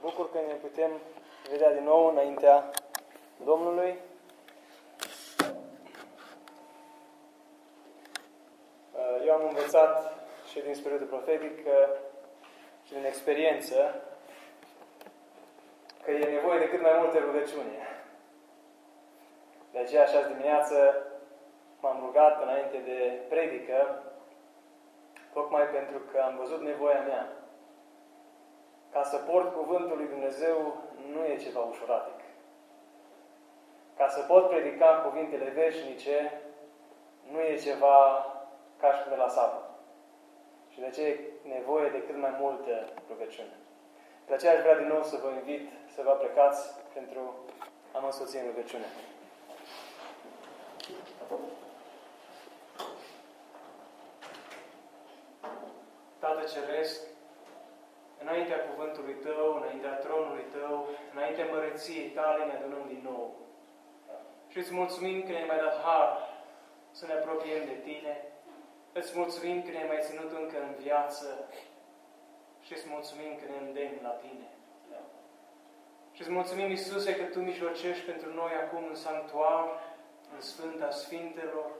bucur că ne putem vedea din nou înaintea Domnului. Uh, eu am învățat și din spiritul profetic și din experiență că e nevoie de cât mai multe rugăciune. De aceea, așa dimineață, m-am rugat înainte de predică, tocmai pentru că am văzut nevoia mea ca să port cuvântul lui Dumnezeu nu e ceva ușuratic. Ca să pot predica cuvintele veșnice nu e ceva ca și de la sapă. Și de aceea e nevoie de cât mai multă rugăciune. De aceea aș vrea din nou să vă invit să vă plecați pentru a mă însoți în rugăciune. Tată Ceresc, înaintea cuvântului Tău, înaintea tronului Tău, înaintea măreției Tale ne adunăm din nou. Și îți mulțumim că ne-ai mai dat har să ne apropiem de Tine. Îți mulțumim că ne-ai mai ținut încă în viață și îți mulțumim că ne îndemni la Tine. Și îți mulțumim, Iisuse, că Tu mijlocești pentru noi acum în sanctuar, în Sfânta Sfintelor,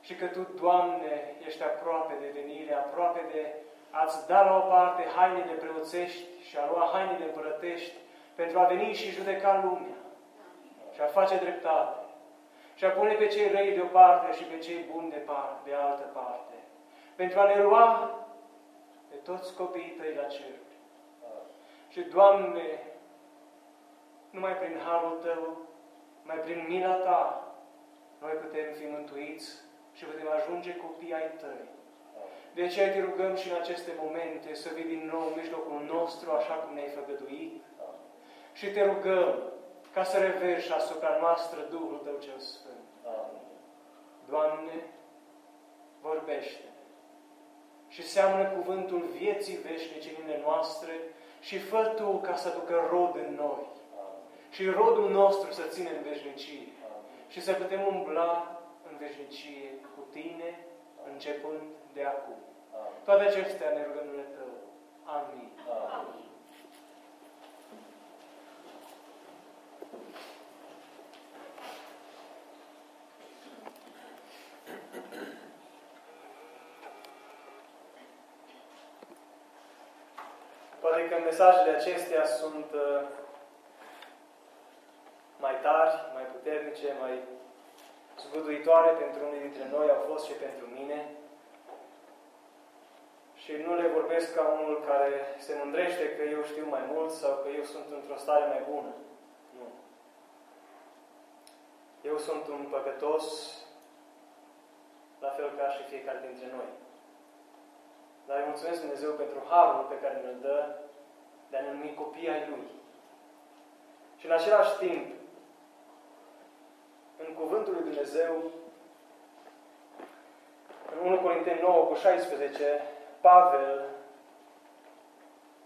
și că Tu, Doamne, ești aproape de venire, aproape de ați da la o parte hainele preoțești și a lua hainele împărătești pentru a veni și judeca lumea și a face dreptate și a pune pe cei răi de o parte și pe cei buni de, parte, de altă parte pentru a ne lua pe toți copiii tăi la cer. Și, Doamne, numai prin harul Tău, mai prin mila Ta, noi putem fi mântuiți și putem ajunge copii ai Tăi. De aceea te rugăm și în aceste momente să vii din nou în mijlocul nostru, așa cum ne-ai făgăduit. Și te rugăm ca să reverși asupra noastră Duhul Tău cel Sfânt. Doamne, vorbește și seamănă cuvântul vieții veșnice în noastre și fă Tu ca să ducă rod în noi. Și rodul nostru să ține în veșnicie. Și să putem umbla în veșnicie cu Tine, începând de acum. Toate acestea ne rugăm în Tău. Amin. Amin. Poate că mesajele acestea sunt uh, mai tari, mai puternice, mai zguduitoare pentru unii dintre noi, au fost și pentru mine. Și nu le vorbesc ca unul care se mândrește că eu știu mai mult sau că eu sunt într-o stare mai bună. Nu. Eu sunt un păcătos, la fel ca și fiecare dintre noi. Dar îi mulțumesc Dumnezeu pentru harul pe care ne-l dă de a ne numi copii ai Lui. Și în același timp, în Cuvântul lui Dumnezeu, în 1 Corinteni 9 cu 16, Pavel,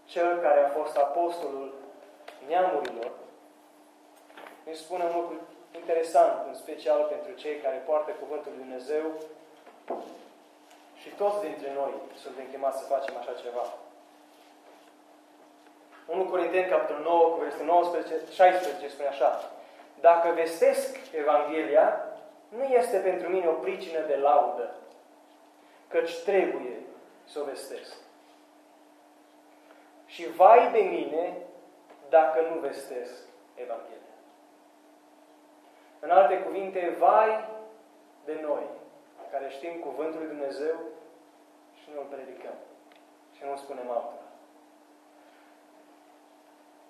cel care a fost apostolul neamurilor, îmi spune un lucru interesant, în special pentru cei care poartă Cuvântul lui Dumnezeu și toți dintre noi suntem chemați să facem așa ceva. 1 Corinteni, capitolul 9, cu versetul 19, 16, spune așa. Dacă vestesc Evanghelia, nu este pentru mine o pricină de laudă, căci trebuie să o vestesc. Și vai de mine dacă nu vestesc Evanghelia. În alte cuvinte, vai de noi, care știm Cuvântul lui Dumnezeu și nu îl predicăm și nu îl spunem altora.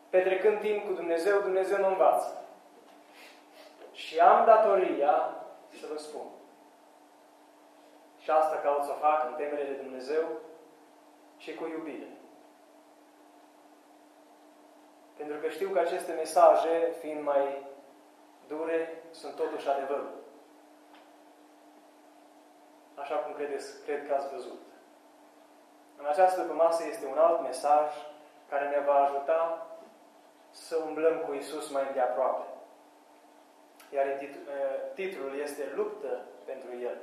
Petrecând timp cu Dumnezeu, Dumnezeu mă învață. Și am datoria să vă spun. Și asta caut să o fac în temele de Dumnezeu și cu iubire. Pentru că știu că aceste mesaje, fiind mai dure, sunt totuși adevărul. Așa cum credeți, cred că ați văzut. În această masă este un alt mesaj care ne va ajuta să umblăm cu Isus mai de aproape. Iar titlul este Luptă pentru El.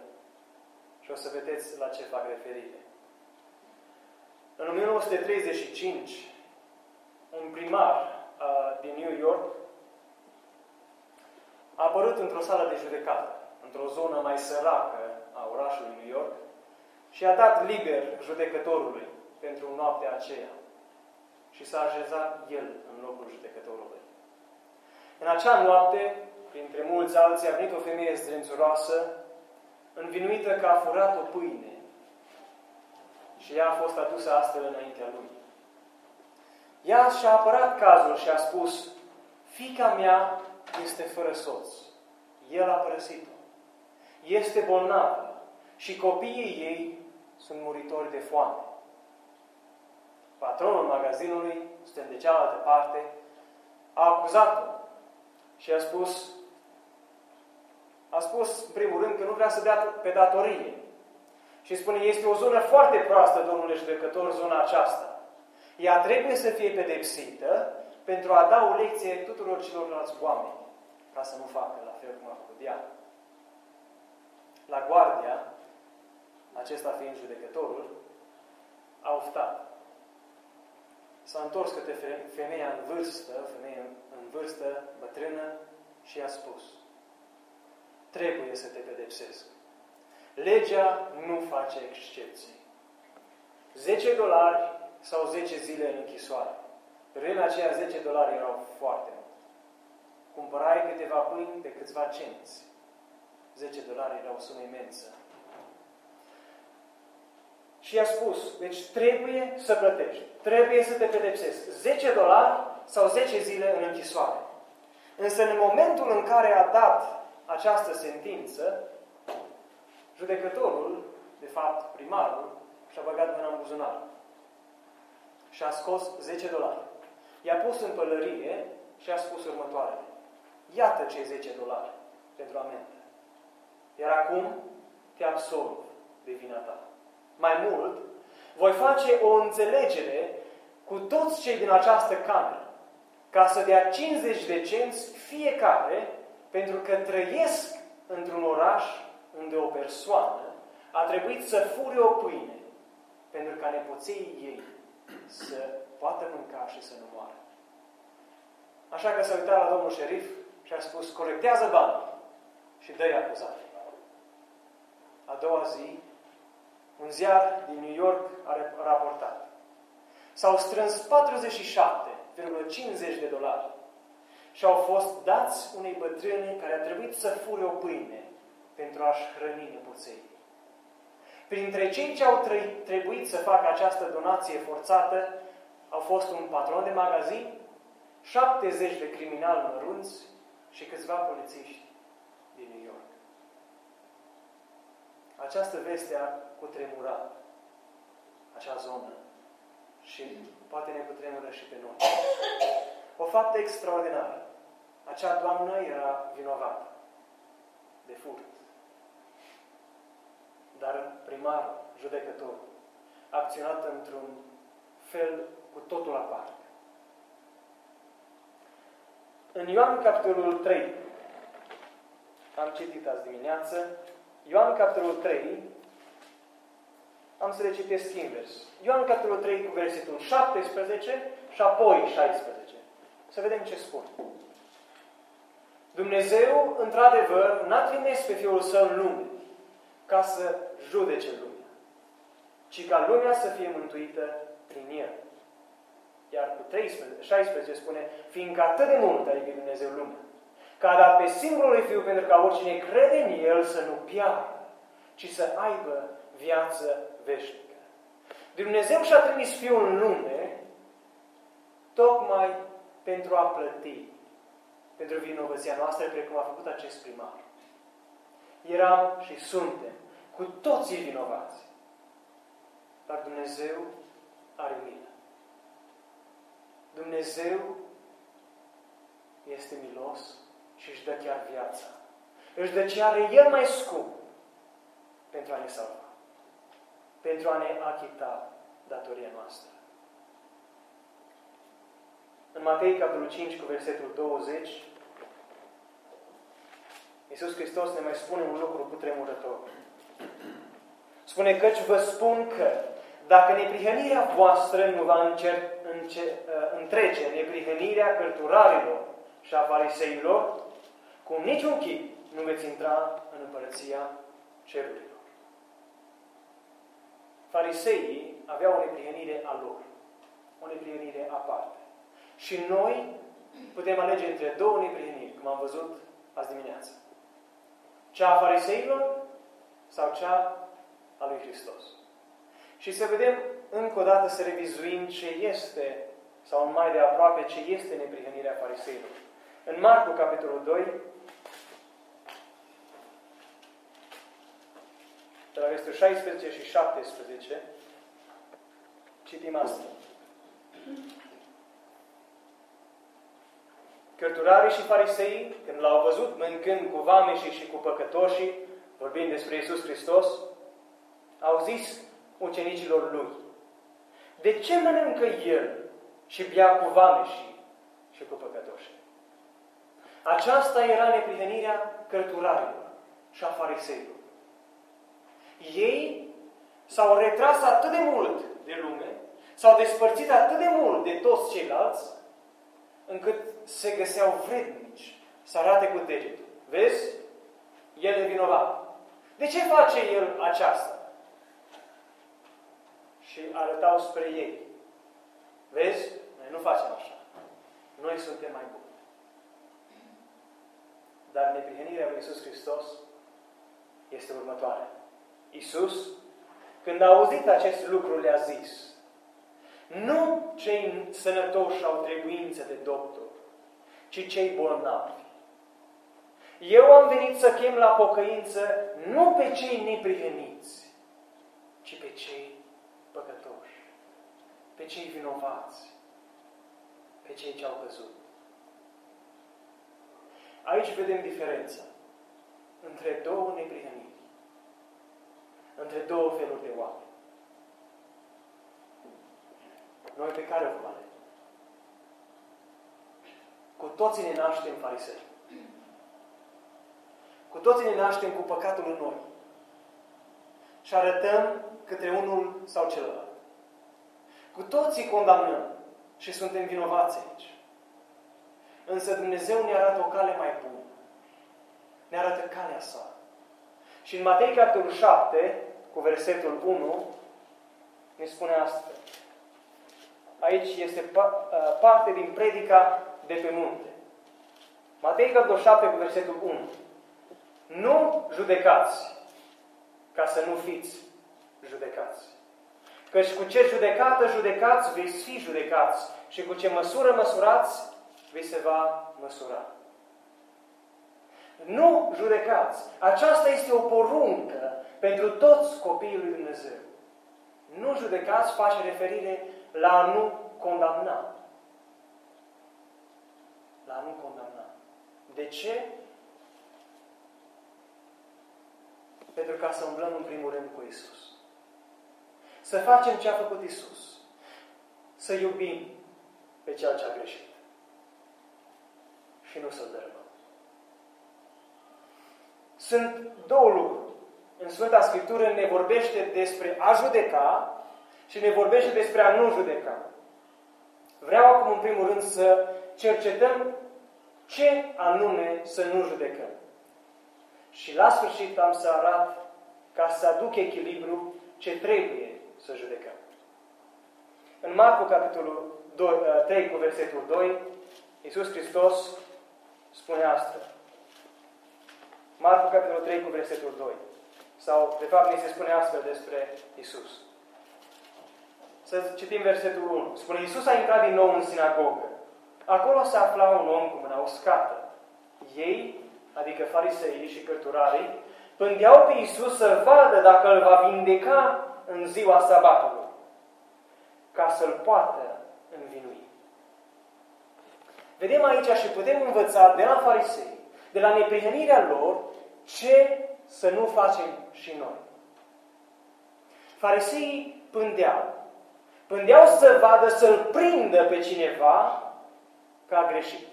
Și o să vedeți la ce fac referire. În 1935, un primar uh, din New York, a apărut într-o sală de judecată, într-o zonă mai săracă a orașului New York, și a dat liber judecătorului pentru noaptea aceea. Și s-a așezat el în locul judecătorului. În acea noapte, printre mulți alții, a venit o femeie zdrențuroasă, învinuită că a furat o pâine. Și ea a fost adusă astfel înaintea lui. Ea și-a apărat cazul și a spus, fica mea este fără soț. El a părăsit-o. Este bolnavă și copiii ei sunt muritori de foame. Patronul magazinului, suntem de cealaltă parte, a acuzat-o și a spus, a spus, în primul rând, că nu vrea să dea pe datorie. Și spune, este o zonă foarte proastă, domnule judecător, zona aceasta. Ea trebuie să fie pedepsită pentru a da o lecție tuturor celorlalți oameni, ca să nu facă la fel cum a făcut ea. La guardia, acesta fiind judecătorul, a oftat. S-a întors către femeia în vârstă, femeia în vârstă, bătrână, și i-a spus, trebuie să te pedepsesc. Legea nu face excepții. 10 dolari sau 10 zile în închisoare. Pe vremea aceea 10 dolari erau foarte mult. Cumpărai câteva pâini de câțiva cenți. 10 dolari erau o sumă imensă. Și i-a spus, deci trebuie să plătești, trebuie să te pedepsesc. 10 dolari sau 10 zile în închisoare. Însă în momentul în care a dat această sentință, judecătorul, de fapt primarul, și-a băgat mâna în buzunar și a scos 10 dolari. I-a pus în pălărie și a spus următoarele. Iată cei 10 dolari pentru amendă. Iar acum te absolv de vina ta. Mai mult, voi face o înțelegere cu toți cei din această cameră, ca să dea 50 de cenți fiecare, pentru că trăiesc într-un oraș unde o persoană a trebuit să fure o pâine pentru ca nepoței ei să poată mânca și să nu moară. Așa că s-a uitat la domnul șerif și a spus, colectează bani și dă-i acuzare. A doua zi, un ziar din New York a raportat. S-au strâns 47,50 de dolari și au fost dați unei bătrâne care a trebuit să fure o pâine pentru a-și hrăni nepoței. Printre cei ce au trebuit să facă această donație forțată au fost un patron de magazin, 70 de criminali mărunți și câțiva polițiști din New York. Această veste a cutremurat acea zonă și poate ne cutremură și pe noi. O faptă extraordinară. Acea doamnă era vinovată de furt. Dar primarul, judecătorul, a acționat într-un fel cu totul aparte. În Ioan capitolul 3, am citit azi dimineață, Ioan capitolul 3, am să le citesc invers. Ioan capitolul 3 cu versetul 17 și apoi 16. Să vedem ce spun. Dumnezeu, într-adevăr, n-a trimis pe Fiul Său în lume ca să judece lumea, ci ca lumea să fie mântuită prin El. Iar cu 13, 16 spune, fiindcă atât de mult a iubit Dumnezeu lumea, că a dat pe singurul Fiu pentru ca oricine crede în El să nu piară, ci să aibă viață veșnică. Dumnezeu și-a trimis Fiul în lume tocmai pentru a plăti pentru vinovăția noastră, precum a făcut acest primar. Eram și suntem cu toții vinovați. Dar Dumnezeu are milă. Dumnezeu este milos și își dă chiar viața. Își dă ce are El mai scump pentru a ne salva. Pentru a ne achita datoria noastră. În Matei, capitolul 5, cu versetul 20, Iisus Hristos ne mai spune un lucru cu tremurător. Spune căci vă spun că dacă neprihănirea voastră nu va încer, înce, uh, întrece neprihănirea cărturarilor și a fariseilor, cu niciun chip nu veți intra în împărăția cerurilor. Fariseii aveau o neprihănire a lor, o neprihănire aparte. Și noi putem alege între două neprihăniri, cum am văzut azi dimineață. Cea a fariseilor sau cea a lui Hristos. Și să vedem încă o dată să revizuim ce este, sau mai de aproape, ce este neprihănirea fariseilor. În Marcu, capitolul 2, de la versetul 16 și 17, citim asta. Cărturarii și farisei, când l-au văzut mâncând cu vameșii și cu păcătoșii, vorbind despre Isus Hristos, au zis ucenicilor lui, de ce mănâncă el și bea cu vameșii și cu păcătoșii? Aceasta era neprihănirea cărturarilor și a fariseilor. Ei s-au retras atât de mult de lume, s-au despărțit atât de mult de toți ceilalți, încât se găseau vrednici să arate cu degetul. Vezi? El e vinovat. De ce face el aceasta? Și arătau spre ei. Vezi? Noi nu facem așa. Noi suntem mai buni. Dar neprihănirea lui Iisus Hristos este următoarea. Iisus, când a auzit acest lucru, le-a zis, nu cei sănătoși au trebuință de doctor, ci cei bolnavi. Eu am venit să chem la pocăință nu pe cei neprihăniți, ci pe cei păcătoși, pe cei vinovați, pe cei ce au căzut. Aici vedem diferența între două neprihăniri, între două feluri de oameni. Noi pe care o vom alege? Cu toții ne naștem farisei. Cu toții ne naștem cu păcatul în noi. Și arătăm către unul sau celălalt. Cu toții condamnăm și suntem vinovați aici. Însă Dumnezeu ne arată o cale mai bună. Ne arată calea sa. Și în Matei capitolul 7, cu versetul 1, ne spune astfel. Aici este parte din predica de pe munte. Matei capitolul 7 cu versetul 1. Nu judecați ca să nu fiți judecați. Căci cu ce judecată judecați, veți fi judecați. Și cu ce măsură măsurați, vi se va măsura. Nu judecați. Aceasta este o poruncă pentru toți copiii lui Dumnezeu. Nu judecați face referire la a nu condamna. La a nu condamna. De ce? Pentru ca să umblăm în primul rând cu Isus. Să facem ce a făcut Isus. Să iubim pe Cel ce a greșit. Și nu să-L dărâmăm. Sunt două lucruri. În Sfânta Scriptură ne vorbește despre a judeca și ne vorbește despre a nu judeca. Vreau acum, în primul rând, să cercetăm ce anume să nu judecăm. Și la sfârșit am să arat, ca să aduc echilibru, ce trebuie să judecăm. În Marcu, capitolul 2, 3, uh, cu versetul 2, Iisus Hristos spune astfel. Marcu, capitolul 3, cu versetul 2. Sau, de fapt, ni se spune astfel despre Isus. Să citim versetul 1. Spune, Iisus a intrat din nou în sinagogă. Acolo se afla un om cu mâna uscată. Ei, adică fariseii și cărturarii, pândeau pe Iisus să vadă dacă îl va vindeca în ziua sabatului, ca să-l poată învinui. Vedem aici și putem învăța de la farisei, de la neprihănirea lor, ce să nu facem și noi. Fariseii pândeau. Pândeau să vadă, să-l prindă pe cineva că a greșit.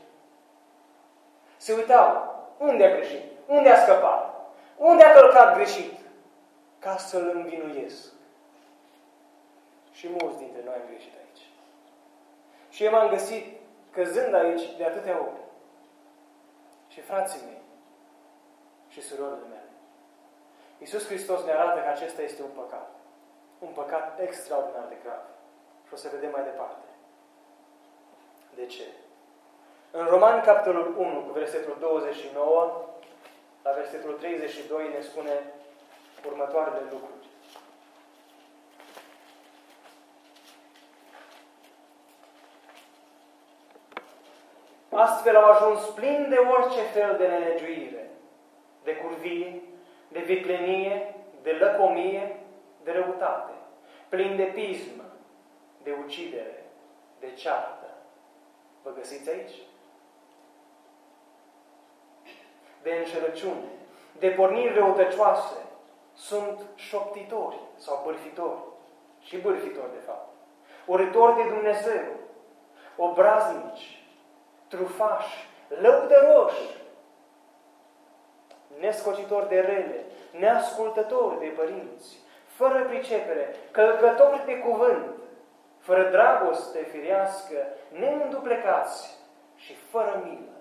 Se uitau. Unde a greșit? Unde a scăpat? Unde a călcat greșit? Ca să-l învinuiesc. Și mulți dintre noi am greșit aici. Și eu m-am găsit căzând aici de atâtea ori. Și frații mei și surorile mele. Iisus Hristos ne arată că acesta este un păcat. Un păcat extraordinar de grav. Și o să vedem mai departe. De ce? În Roman, capitolul 1, cu versetul 29, la versetul 32 ne spune următoarele lucruri. Astfel au ajuns plin de orice fel de nelegiuire, de curvie, de viclenie, de lăcomie, de răutate, plin de pismă, de ucidere, de ceartă. Vă găsiți aici? De înșelăciune, de porniri răutăcioase, sunt șoptitori sau bârfitori și bârfitori de fapt. Orători de Dumnezeu, obraznici, trufași, lăudăroși, nescocitori de rele, neascultători de părinți, fără pricepere, călcători de cuvânt, fără dragoste firească, neînduplecați și fără milă.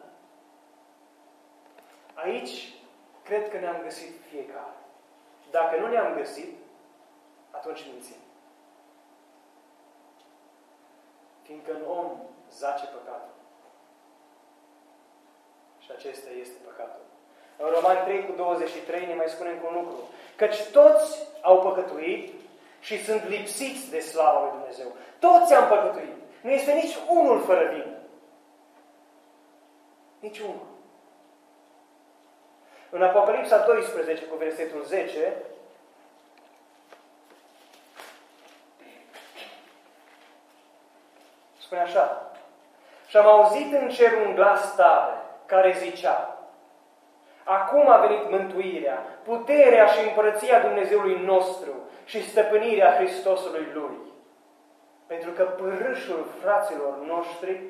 Aici cred că ne-am găsit fiecare. Dacă nu ne-am găsit, atunci mințim. Fiindcă în om zace păcatul. Și acesta este păcatul. În Roman 3 cu 23 ne mai spune încă un lucru. Căci toți au păcătuit și sunt lipsiți de slava lui Dumnezeu. Toți am păcătuit. Nu este nici unul fără vină. Nici unul. În Apocalipsa 12 cu versetul 10 spune așa Și am auzit în cer un glas tare care zicea Acum a venit mântuirea, puterea și împărăția Dumnezeului nostru și stăpânirea Hristosului Lui. Pentru că pârâșul fraților noștri,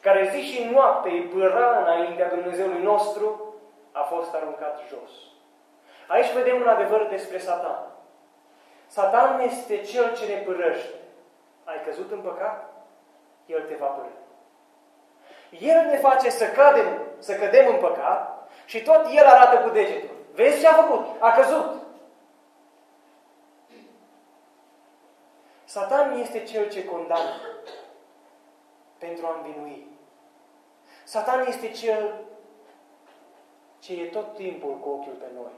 care zi și noapte îi pâra înaintea Dumnezeului nostru, a fost aruncat jos. Aici vedem un adevăr despre Satan. Satan este cel ce ne pârăște. Ai căzut în păcat? El te va părâ. El ne face să cadem, să cădem în păcat și tot El arată cu degetul. Vezi ce a făcut? A căzut. Satan este cel ce condamnă pentru a învinui. Satan este cel ce e tot timpul cu ochiul pe noi.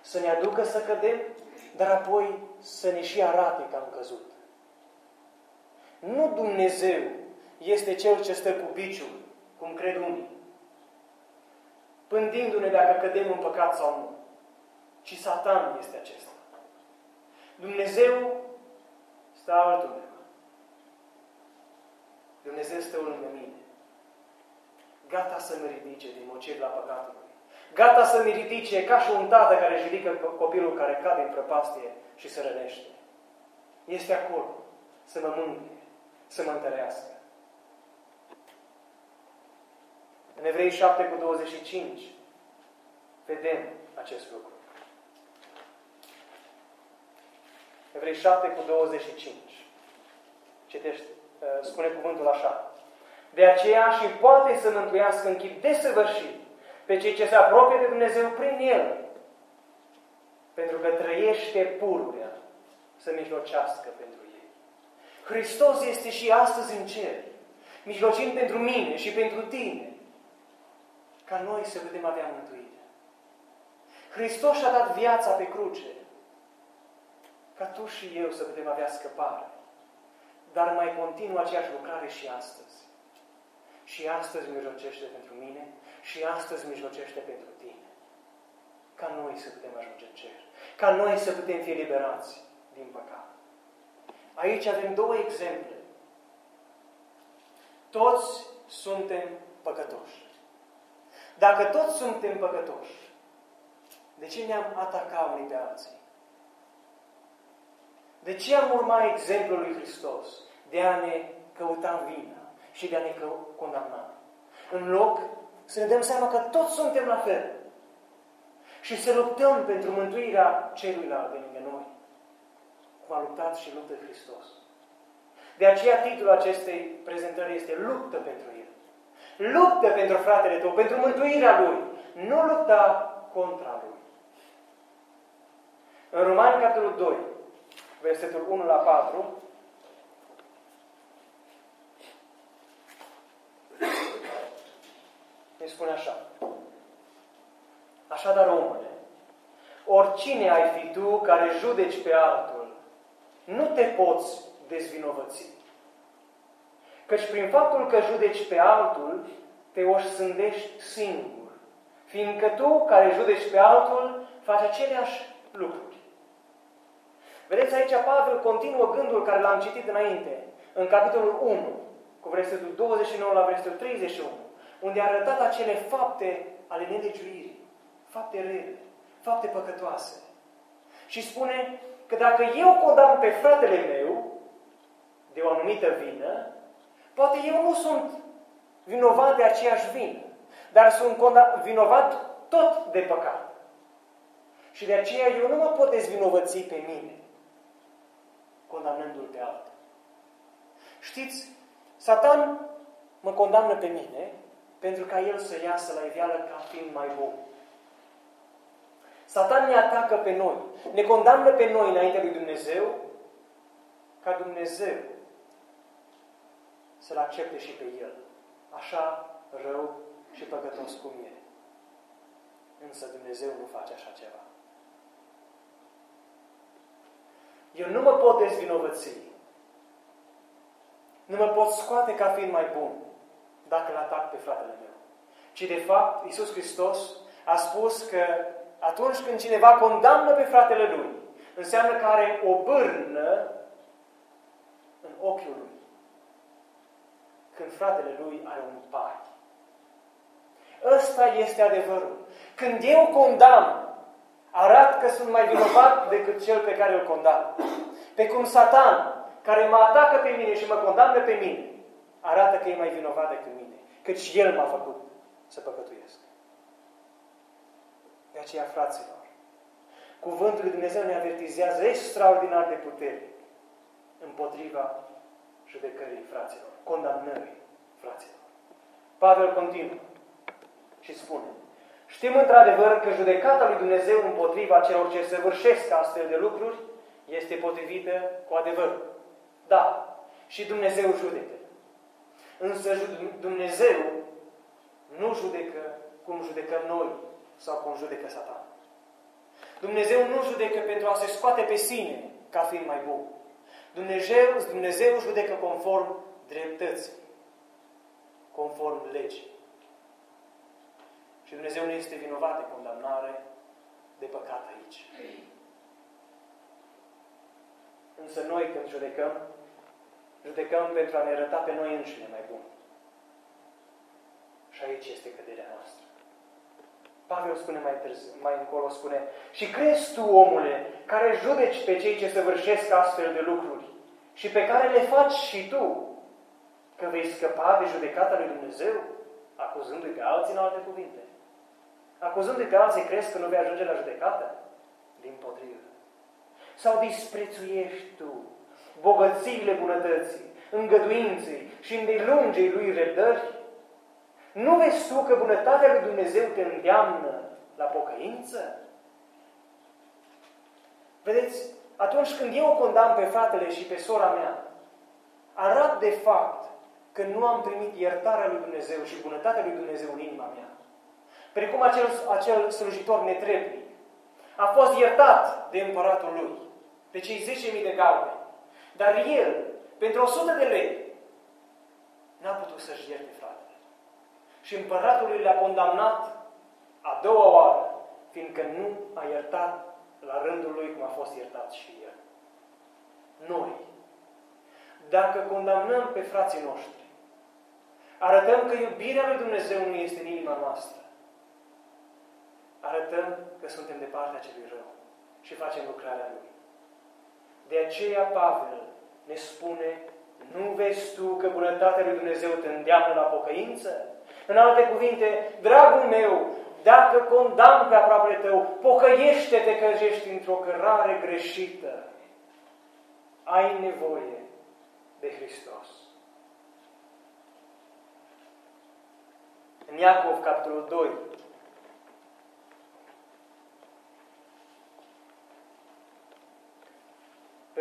Să ne aducă să cădem, dar apoi să ne și arate că am căzut. Nu Dumnezeu este Cel ce stă cu biciul, cum cred unii, pândindu-ne dacă cădem în păcat sau nu, ci Satan este acesta. Dumnezeu stă altundeva. Dumnezeu stă lângă mine. Gata să mă ridice din mocer la păcatul lui. Gata să mi ridice ca și un tată care își ridică copilul care cade în prăpastie și se rănește. Este acolo să mă mângâie, să mă întărească. În Evrei 7 cu 25 vedem acest lucru. Evrei 7 cu 25. Citește, uh, spune cuvântul așa. De aceea și poate să mântuiască în chip desăvârșit pe cei ce se apropie de Dumnezeu prin El. Pentru că trăiește pururea să mijlocească pentru ei. Hristos este și astăzi în cer, mijlocind pentru mine și pentru tine ca noi să putem avea mântuire. Hristos și-a dat viața pe cruce ca tu și eu să putem avea scăpare. Dar mai continuă aceeași lucrare și astăzi. Și astăzi mijlocește pentru mine și astăzi mijlocește pentru tine. Ca noi să putem ajunge în cer. Ca noi să putem fi liberați din păcat. Aici avem două exemple. Toți suntem păcătoși. Dacă toți suntem păcătoși, de ce ne-am atacat unii pe alții? De ce am urmat exemplul lui Hristos de a ne căuta vina și de a ne condamna? În loc să ne dăm seama că toți suntem la fel și să luptăm pentru mântuirea celuilalt de lângă noi, cum a luptat și luptă Hristos. De aceea titlul acestei prezentări este Luptă pentru el. Luptă pentru fratele tău, pentru mântuirea lui. Nu lupta contra lui. În Romani, capitolul 2, versetul 1 la 4, ne spune așa. Așadar, omule, oricine ai fi tu care judeci pe altul, nu te poți dezvinovăți. Căci prin faptul că judeci pe altul, te oșsândești singur, fiindcă tu care judeci pe altul, faci aceleași lucruri. Vedeți aici, Pavel continuă gândul care l-am citit înainte, în capitolul 1, cu versetul 29 la versetul 31, unde a arătat acele fapte ale nelegiuirii, fapte rele, fapte păcătoase. Și spune că dacă eu condamn pe fratele meu de o anumită vină, poate eu nu sunt vinovat de aceeași vină, dar sunt vinovat tot de păcat. Și de aceea eu nu mă pot dezvinovăți pe mine, condamnându-l pe altul. Știți, Satan mă condamnă pe mine pentru ca el să iasă la iveală ca fiind mai bun. Satan ne atacă pe noi, ne condamnă pe noi înainte lui Dumnezeu, ca Dumnezeu să-L accepte și pe El, așa rău și păcătos cum e. Însă Dumnezeu nu face așa ceva. Eu nu mă pot dezvinovăți. Nu mă pot scoate ca fiind mai bun dacă îl atac pe fratele meu. Ci de fapt, Iisus Hristos a spus că atunci când cineva condamnă pe fratele lui, înseamnă că are o bârnă în ochiul lui. Când fratele lui are un pai. Ăsta este adevărul. Când eu condamn, arat că sunt mai vinovat decât cel pe care îl condamn. Pe cum Satan, care mă atacă pe mine și mă condamnă pe mine, arată că e mai vinovat decât mine. Căci El m-a făcut să păcătuiesc. De aceea, fraților, Cuvântul lui Dumnezeu ne avertizează extraordinar de putere împotriva judecării fraților, condamnării fraților. Pavel continuă și spune, Știm într-adevăr că judecata lui Dumnezeu împotriva celor ce săvârșesc astfel de lucruri este potrivită cu adevăr. Da, și Dumnezeu judecă. Însă Dumnezeu nu judecă cum judecăm noi sau cum judecă Satan. Dumnezeu nu judecă pentru a se scoate pe sine ca fiind mai bun. Dumnezeu, Dumnezeu judecă conform dreptății, conform legii. Și Dumnezeu nu este vinovat de condamnare, de păcat aici. Însă noi când judecăm, judecăm pentru a ne arăta pe noi înșine mai bun. Și aici este căderea noastră. Pavel spune mai târziu, mai încolo spune, și crezi tu, omule, care judeci pe cei ce săvârșesc astfel de lucruri și pe care le faci și tu, că vei scăpa de judecata lui Dumnezeu, acuzându-i pe alții în alte cuvinte. Acuzându-i pe alții, crezi că nu vei ajunge la judecată? Din potrivă. Sau disprețuiești tu bogățiile bunătății, îngăduinței și îndelungei lui răbdări? Nu vezi tu că bunătatea lui Dumnezeu te îndeamnă la pocăință? Vedeți, atunci când eu condamn pe fratele și pe sora mea, arat de fapt că nu am primit iertarea lui Dumnezeu și bunătatea lui Dumnezeu în inima mea. Precum acel, acel slujitor netrebnic. A fost iertat de împăratul lui, de cei 10.000 de galbe. Dar el, pentru 100 de lei, n-a putut să-și ierte fratele. Și împăratul lui le-a condamnat a doua oară, fiindcă nu a iertat la rândul lui cum a fost iertat și el. Noi, dacă condamnăm pe frații noștri, arătăm că iubirea lui Dumnezeu nu este în inima noastră, arătăm că suntem de partea celui rău și facem lucrarea Lui. De aceea Pavel ne spune, nu vezi tu că bunătatea lui Dumnezeu te îndeamnă la pocăință? În alte cuvinte, dragul meu, dacă condamn pe aproape tău, pocăiește-te că ești într-o cărare greșită. Ai nevoie de Hristos. În Iacov, capitolul 2,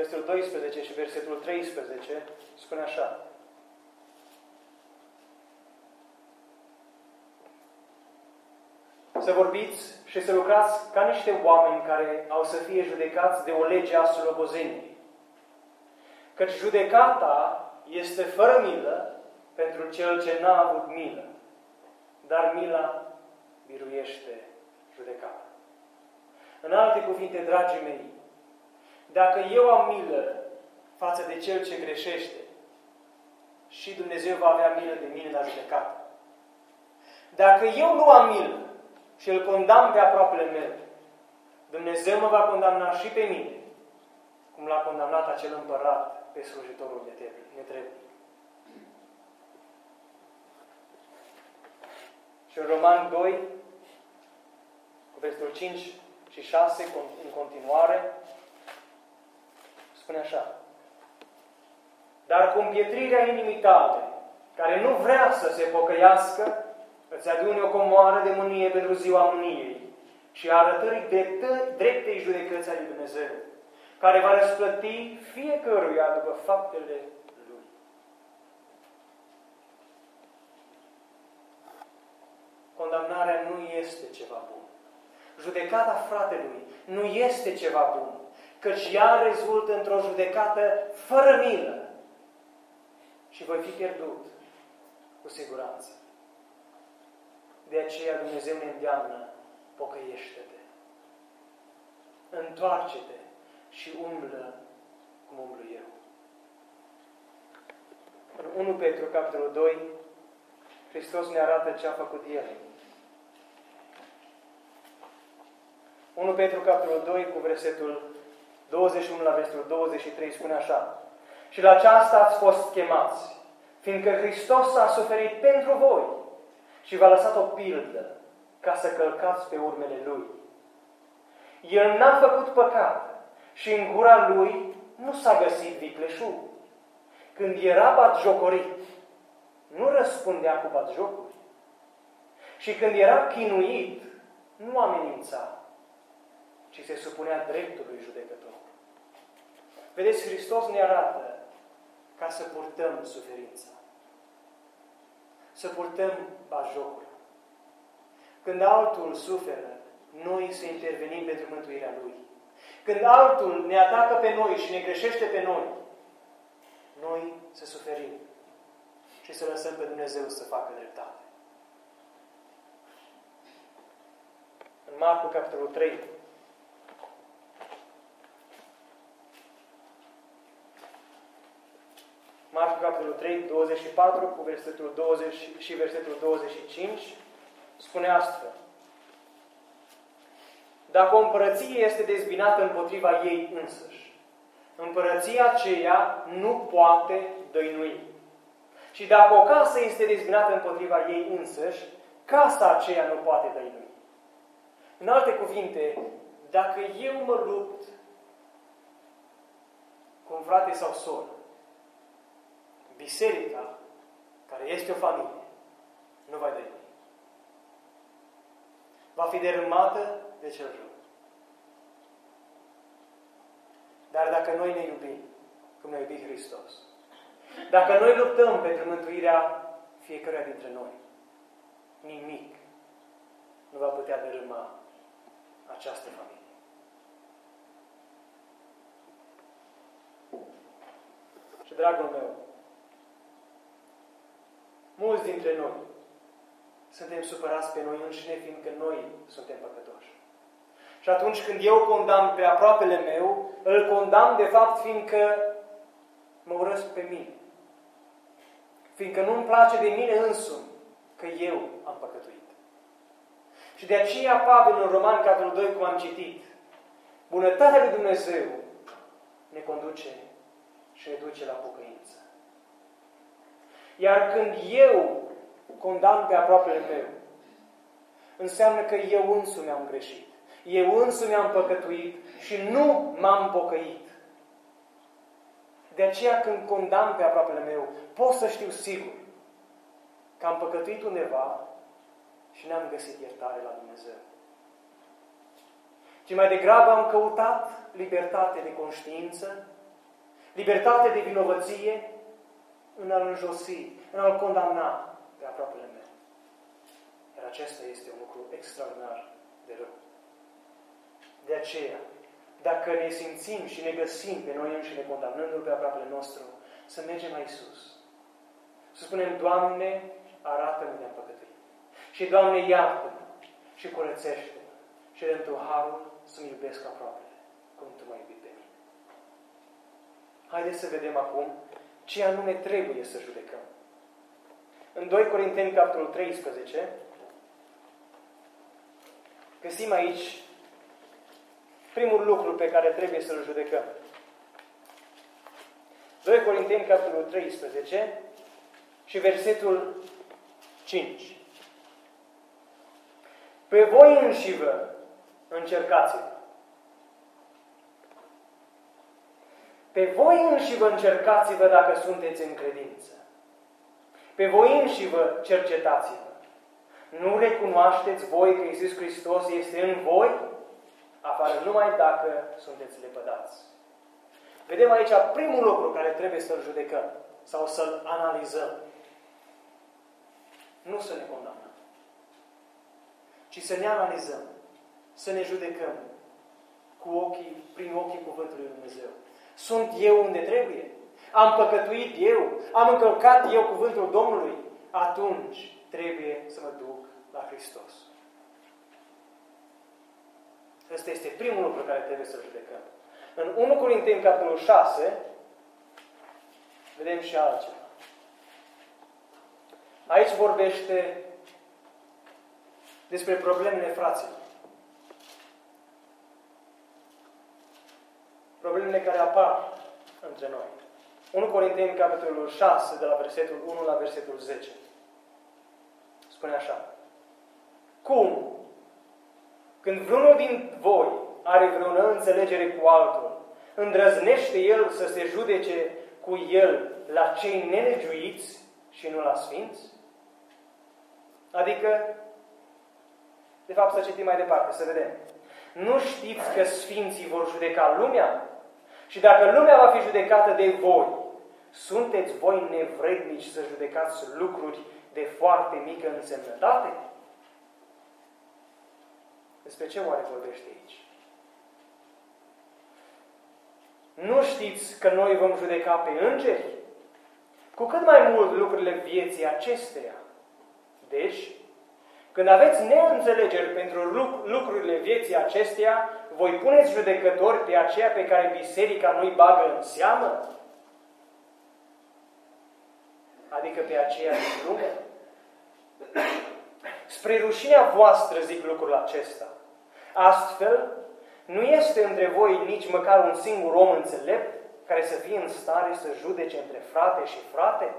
versetul 12 și versetul 13, spune așa. Să vorbiți și să lucrați ca niște oameni care au să fie judecați de o lege a slobozeniei. Căci judecata este fără milă pentru cel ce n-a avut milă, dar mila biruiește judecata. În alte cuvinte, dragii mei, dacă eu am milă față de cel ce greșește, și Dumnezeu va avea milă de mine la judecată. Dacă eu nu am milă și îl condamn pe aproapele meu, Dumnezeu mă va condamna și pe mine, cum l-a condamnat acel împărat pe slujitorul netrebnic. Și în Roman 2, cu versetul 5 și 6, în continuare, spune așa. Dar cu împietrirea inimii tale, care nu vrea să se pocăiască, îți adune o comoară de mânie pentru ziua mâniei și a arătării dreptă, dreptei judecăți ale Dumnezeu, care va răsplăti fiecăruia după faptele lui. Condamnarea nu este ceva bun. Judecata fratelui nu este ceva bun căci ea rezultă într-o judecată fără milă și voi fi pierdut cu siguranță. De aceea Dumnezeu ne îndeamnă, pocăiește-te, întoarce-te și umblă cum umblu eu. În 1 Petru, capitolul 2, Hristos ne arată ce a făcut El. 1 Petru, capitolul 2, cu versetul 21 la versetul 23 spune așa. Și la aceasta ați fost chemați, fiindcă Hristos a suferit pentru voi și v-a lăsat o pildă ca să călcați pe urmele Lui. El n-a făcut păcat și în gura Lui nu s-a găsit vicleșug. Când era batjocorit, nu răspundea cu batjocuri. Și când era chinuit, nu amenința, ci se supunea dreptului judecător. Vedeți, Hristos ne arată ca să purtăm suferința. Să purtăm bajocul. Când altul suferă, noi să intervenim pentru mântuirea Lui. Când altul ne atacă pe noi și ne greșește pe noi, noi să suferim și să lăsăm pe Dumnezeu să facă dreptate. În Marcu, capitolul 3, Marcu capitolul 3, 24 cu versetul 20 și versetul 25 spune astfel. Dacă o împărăție este dezbinată împotriva ei însăși, împărăția aceea nu poate dăinui. Și dacă o casă este dezbinată împotriva ei însăși, casa aceea nu poate dăinui. În alte cuvinte, dacă eu mă lupt cu un frate sau soră, biserica, care este o familie, nu va deveni. Va fi derâmată de cel rău. Dar dacă noi ne iubim, cum ne iubi Hristos, dacă noi luptăm pentru mântuirea fiecăruia dintre noi, nimic nu va putea dărâma această familie. Și, dragul meu, Mulți dintre noi suntem supărați pe noi înșine, fiindcă noi suntem păcătoși. Și atunci când eu condamn pe aproapele meu, îl condamn de fapt fiindcă mă urăsc pe mine. Fiindcă nu-mi place de mine însumi că eu am păcătuit. Și de aceea Pavel în Roman, capitolul 2, cum am citit, bunătatea lui Dumnezeu ne conduce și ne duce la pocăință. Iar când eu condamn pe aproapele meu, înseamnă că eu însumi am greșit. Eu însumi am păcătuit și nu m-am pocăit. De aceea când condamn pe aproapele meu, pot să știu sigur că am păcătuit undeva și n-am găsit iertare la Dumnezeu. Ci mai degrabă am căutat libertate de conștiință, libertate de vinovăție, în a-l înjosi, în a-l condamna pe aproapele meu. Iar acesta este un lucru extraordinar de rău. De aceea, dacă ne simțim și ne găsim pe noi înșine condamnându-L pe aproapele nostru, să mergem mai sus. Să spunem, Doamne, arată-mă unde am păcătuit. Și Doamne, iartă-mă și curățește-mă și dă Tu harul să-mi iubesc aproape, cum Tu m-ai iubit pe mine. Haideți să vedem acum ce anume trebuie să judecăm. În 2 Corinteni, capitolul 13, găsim aici primul lucru pe care trebuie să-l judecăm. 2 Corinteni, capitolul 13 și versetul 5. Pe voi înși vă încercați-vă. Pe voi înși vă încercați-vă dacă sunteți în credință. Pe voi înși vă cercetați-vă. Nu recunoașteți voi că Iisus Hristos este în voi, afară numai dacă sunteți lepădați. Vedem aici primul lucru care trebuie să-l judecăm sau să-l analizăm. Nu să ne condamnăm, ci să ne analizăm, să ne judecăm cu ochii, prin ochii Cuvântului Lui Dumnezeu. Sunt eu unde trebuie? Am păcătuit eu? Am încălcat eu cuvântul Domnului? Atunci trebuie să mă duc la Hristos. Ăsta este primul lucru care trebuie să judecăm. În 1 Corinteni, capitolul 6, vedem și altceva. Aici vorbește despre problemele fraților. Problemele care apar între noi. 1 Corinteni, capitolul 6, de la versetul 1 la versetul 10. Spune așa. Cum? Când vreunul din voi are vreună înțelegere cu altul, îndrăznește el să se judece cu el la cei nelegiuiți și nu la sfinți? Adică, de fapt, să citim mai departe, să vedem. Nu știți că sfinții vor judeca lumea? Și dacă lumea va fi judecată de voi, sunteți voi nevrednici să judecați lucruri de foarte mică însemnătate? Despre ce oare vorbește aici? Nu știți că noi vom judeca pe îngeri? Cu cât mai mult lucrurile vieții acesteia. Deci, când aveți neînțelegeri pentru lucrurile vieții acesteia, voi puneți judecători pe aceea pe care biserica nu-i bagă în seamă? Adică pe aceea din lume? Spre rușinea voastră zic lucrul acesta. Astfel, nu este între voi nici măcar un singur om înțelept care să fie în stare să judece între frate și frate?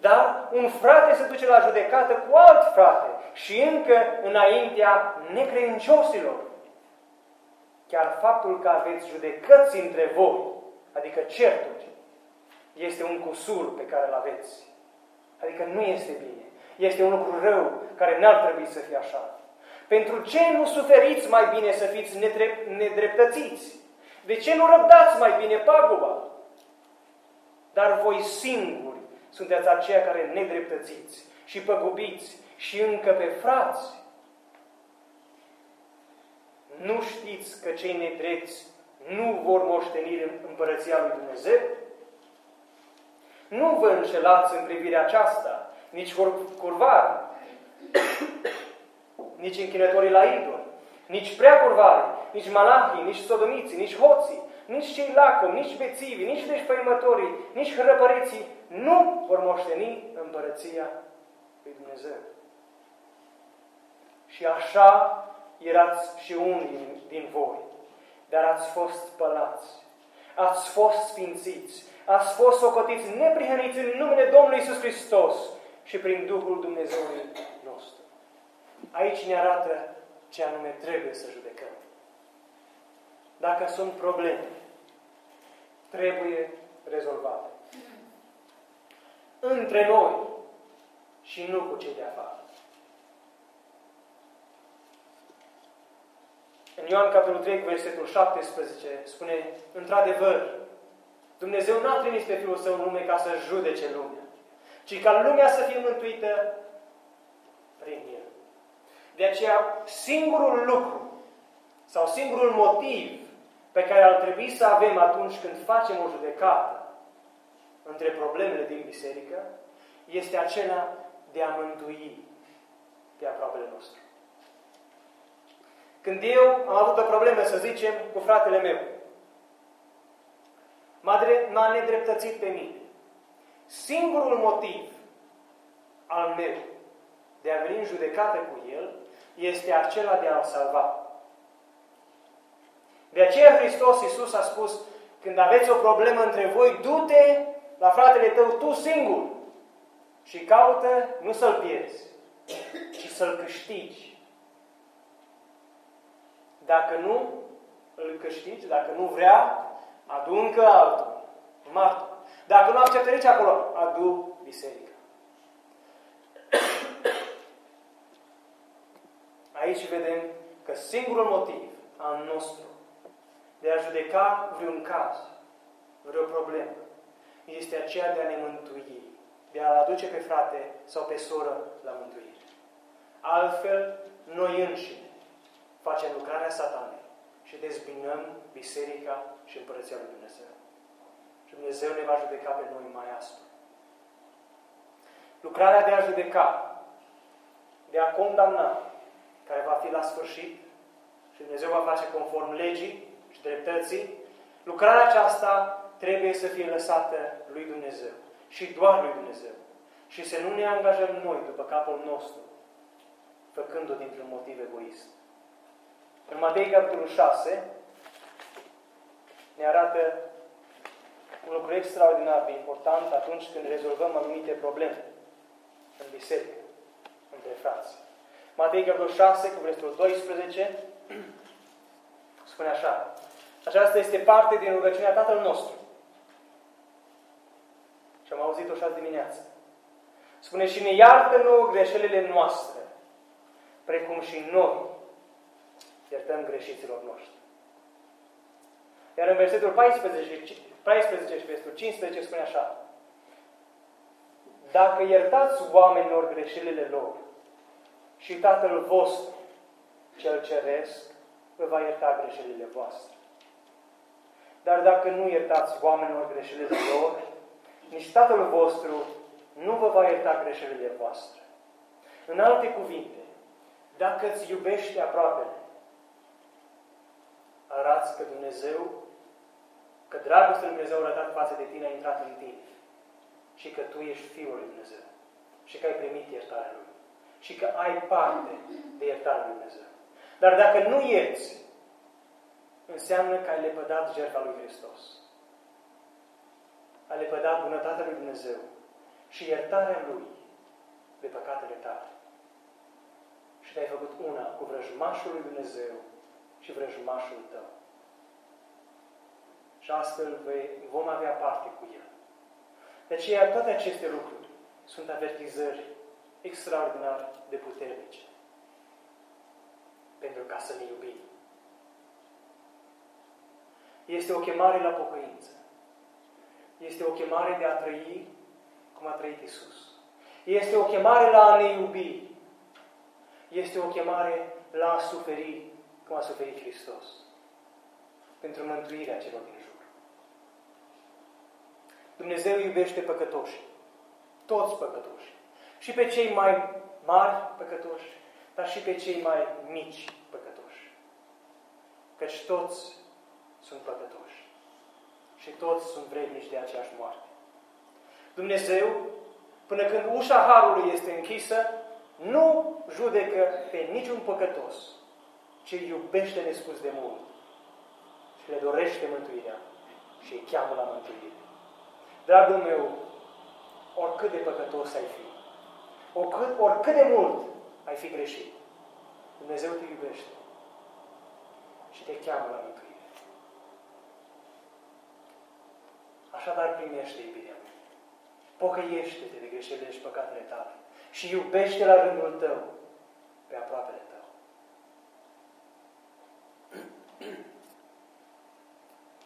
Dar un frate se duce la judecată cu alt frate și încă înaintea necredincioșilor. Chiar faptul că aveți judecăți între voi, adică certuri, este un cusur pe care îl aveți. Adică nu este bine. Este un lucru rău care n-ar trebui să fie așa. Pentru ce nu suferiți mai bine să fiți nedreptățiți? De ce nu răbdați mai bine paguba? Dar voi singuri sunteți aceia care nedreptățiți și păgubiți și încă pe frați. Nu știți că cei nedrepți nu vor moșteni în împărăția lui Dumnezeu? Nu vă înșelați în privirea aceasta, nici curvari, nici închinătorii la idol, nici prea curvari, nici malahii, nici sodomiții, nici hoții, nici cei lacomi, nici bețivii, nici deșfăimătorii, nici hrăpăreții nu vor moșteni împărăția lui Dumnezeu. Și așa erați și unii din voi, dar ați fost spălați, ați fost sfințiți, ați fost socotiți neprihăniți în numele Domnului Isus Hristos și prin Duhul Dumnezeului nostru. Aici ne arată ce anume trebuie să judecăm. Dacă sunt probleme, trebuie rezolvate. Între noi și nu cu cei de afară. În Ioan capitolul 3, versetul 17, spune, într-adevăr, Dumnezeu n-a trimis pe Fiul Său în lume ca să judece lumea, ci ca lumea să fie mântuită prin El. De aceea, singurul lucru sau singurul motiv pe care ar trebui să avem atunci când facem o judecată între problemele din biserică, este acela de a mântui pe aproapele nostru. Când eu am avut o problemă, să zicem, cu fratele meu, m-a nedreptățit pe mine. Singurul motiv al meu de a veni în judecată cu el este acela de a-l salva. De aceea Hristos Iisus a spus, când aveți o problemă între voi, du-te la fratele tău tu singur și caută nu să-l pierzi, ci să-l câștigi. Dacă nu îl câștigi, dacă nu vrea, adu încă altul, martor. Dacă nu acceptă nici acolo, adu biserica. Aici vedem că singurul motiv al nostru de a judeca vreun caz, vreo problemă, este aceea de a ne mântui, de a-l aduce pe frate sau pe soră la mântuire. Altfel, noi înșine facem lucrarea satanei și dezbinăm biserica și împărăția lui Dumnezeu. Și Dumnezeu ne va judeca pe noi mai aspru. Lucrarea de a judeca, de a condamna, care va fi la sfârșit și Dumnezeu va face conform legii și dreptății, lucrarea aceasta trebuie să fie lăsată lui Dumnezeu și doar lui Dumnezeu. Și să nu ne angajăm noi după capul nostru, făcând-o dintr-un motiv egoist. În Matei, capitolul 6, ne arată un lucru extraordinar de important atunci când rezolvăm anumite probleme în biserică, între frați. Matei, capitolul 6, cu versetul 12, spune așa. Aceasta este parte din rugăciunea Tatăl nostru. Și am auzit-o și azi dimineață. Spune și ne iartă nouă greșelile noastre, precum și noi iertăm greșiților noștri. Iar în versetul 14, 14 și versetul 15 spune așa. Dacă iertați oamenilor greșelile lor și Tatăl vostru, cel ceresc, vă va ierta greșelile voastre. Dar dacă nu iertați oamenilor greșelile lor, nici Tatăl vostru nu vă va ierta greșelile voastre. În alte cuvinte, dacă îți iubești aproapele, arăți că Dumnezeu, că dragostea lui Dumnezeu arătat față de tine a intrat în tine și că tu ești Fiul lui Dumnezeu și că ai primit iertarea Lui și că ai parte de iertarea lui Dumnezeu. Dar dacă nu ierți, înseamnă că ai lepădat jertfa lui Hristos. Ai lepădat bunătatea lui Dumnezeu și iertarea Lui de păcatele tale. Și te-ai făcut una cu vrăjmașul lui Dumnezeu și vrăjmașul tău. Și astfel vom avea parte cu El. De aceea, toate aceste lucruri sunt avertizări extraordinar de puternice pentru ca să ne iubim. Este o chemare la pocăință. Este o chemare de a trăi cum a trăit Isus. Este o chemare la a ne iubi. Este o chemare la a suferi cum a suferit Hristos. Pentru mântuirea celor din jur. Dumnezeu iubește păcătoși. Toți păcătoși. Și pe cei mai mari păcătoși, dar și pe cei mai mici păcătoși. Căci toți sunt păcătoși. Și toți sunt vrednici de aceeași moarte. Dumnezeu, până când ușa Harului este închisă, nu judecă pe niciun păcătos, ci iubește nespus de mult și le dorește mântuirea și îi cheamă la mântuire. Dragul meu, oricât de păcătos ai fi, oricât, oricât de mult ai fi greșit, Dumnezeu te iubește și te cheamă la mântuire. Așadar primește iubirea mea. Pocăiește-te de greșelile și păcatele tale și iubește la rândul tău pe aproapele tău.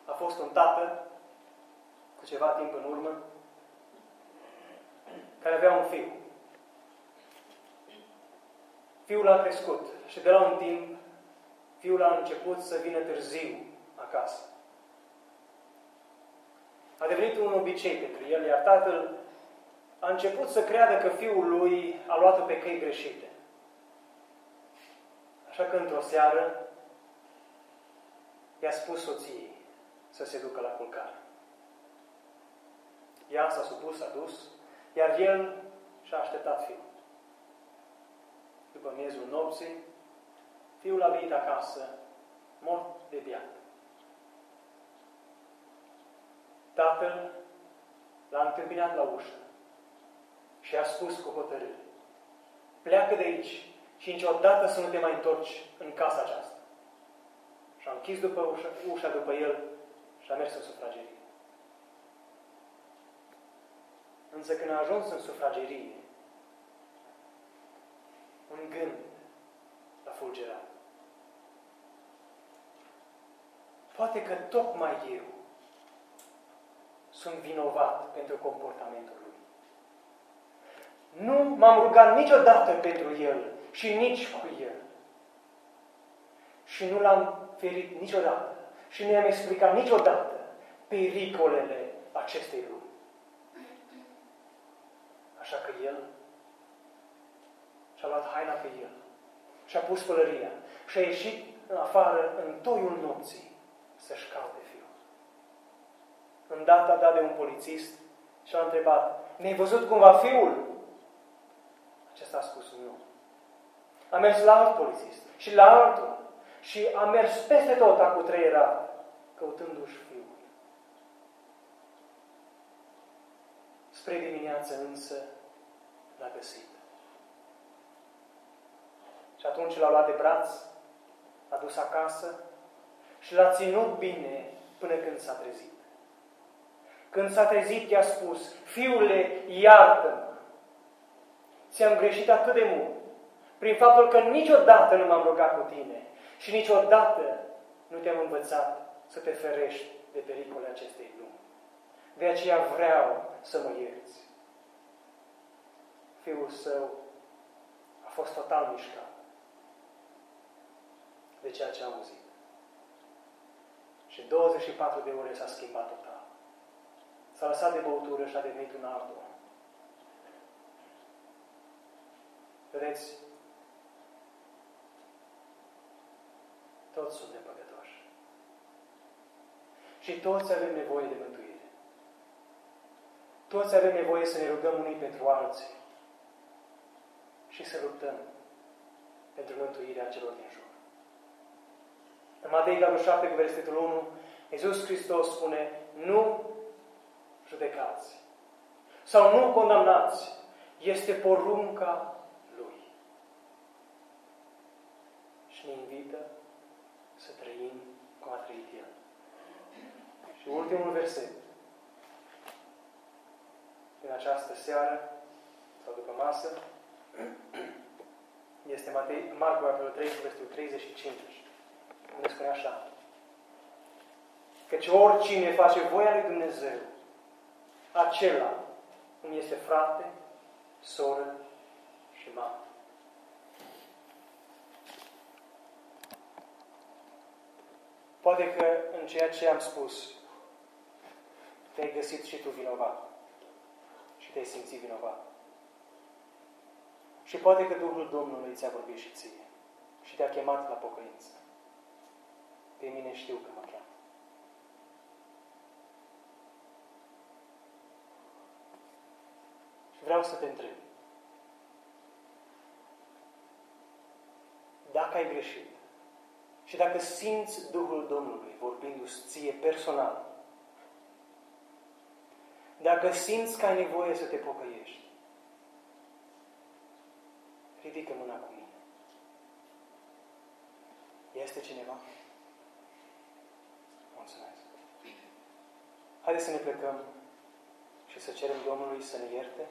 A fost un tată cu ceva timp în urmă care avea un fiu. Fiul a crescut și de la un timp fiul a început să vină târziu acasă. A devenit un obicei pentru el, iar tatăl a început să creadă că fiul lui a luat-o pe căi greșite. Așa că într-o seară i-a spus soției să se ducă la culcare. Ea s-a supus, s-a dus, iar el și-a așteptat fiul. După miezul nopții, fiul a venit acasă, mort de biat. Tatăl l-a întâmpinat la ușă și a spus cu hotărâre, pleacă de aici și niciodată să nu te mai întorci în casa aceasta. Și a închis după ușa, ușa după el și a mers în sufragerie. Însă când a ajuns în sufragerie, un gând l-a fulgerat. Poate că tocmai eu sunt vinovat pentru comportamentul lui. Nu m-am rugat niciodată pentru el și nici cu el. Și nu l-am ferit niciodată. Și nu i-am explicat niciodată pericolele acestei lumi. Așa că el și-a luat haina pe el și-a pus pălăria și a ieșit în afară în toiul nopții să-și caute fiul. Îndată a dat de un polițist și a întrebat, mi-ai văzut cumva fiul? Acesta a spus nu. A mers la alt polițist și la altul și a mers peste tot a cutreierat, căutându-și fiul. Spre dimineață însă l-a găsit. Și atunci l-a luat de braț, l-a dus acasă și l-a ținut bine până când s-a trezit. Când s-a trezit, i-a spus, Fiule, iartă-mă! Ți-am greșit atât de mult, prin faptul că niciodată nu m-am rugat cu tine și niciodată nu te-am învățat să te ferești de pericole acestei lumi. De aceea vreau să mă ierți. Fiul său a fost total mișcat de ceea ce a auzit. Și 24 de ore s-a schimbat total. S-a lăsat de băutură și a devenit un alt om. Vedeți? Toți suntem păcătoși. Și toți avem nevoie de mântuire. Toți avem nevoie să ne rugăm unii pentru alții și să luptăm pentru mântuirea celor din jur. În Matei, capitolul 7, cu versetul 1, Iisus Hristos spune, nu judecați sau nu condamnați. Este porunca Lui. Și ne invită să trăim cum a trăit El. Și ultimul verset din această seară sau după masă este Matei, Marcu, capitolul 3, versetul 35 unde spune așa. Căci oricine face voia lui Dumnezeu, acela îmi este frate, soră și mamă. Poate că în ceea ce am spus te-ai găsit și tu vinovat și te-ai simțit vinovat. Și poate că Duhul Domnului ți-a vorbit și ție și te-a chemat la pocăință. Pe mine știu că mă cheamă. Și vreau să te întreb. Dacă ai greșit și dacă simți Duhul Domnului vorbindu-ți ție personal, dacă simți că ai nevoie să te pocăiești, ridică mâna cu mine. Este cineva? Haideți să ne plecăm și să cerem Domnului să ne ierte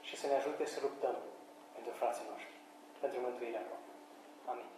și să ne ajute să luptăm pentru frații noștri, pentru mântuirea lor. Amin.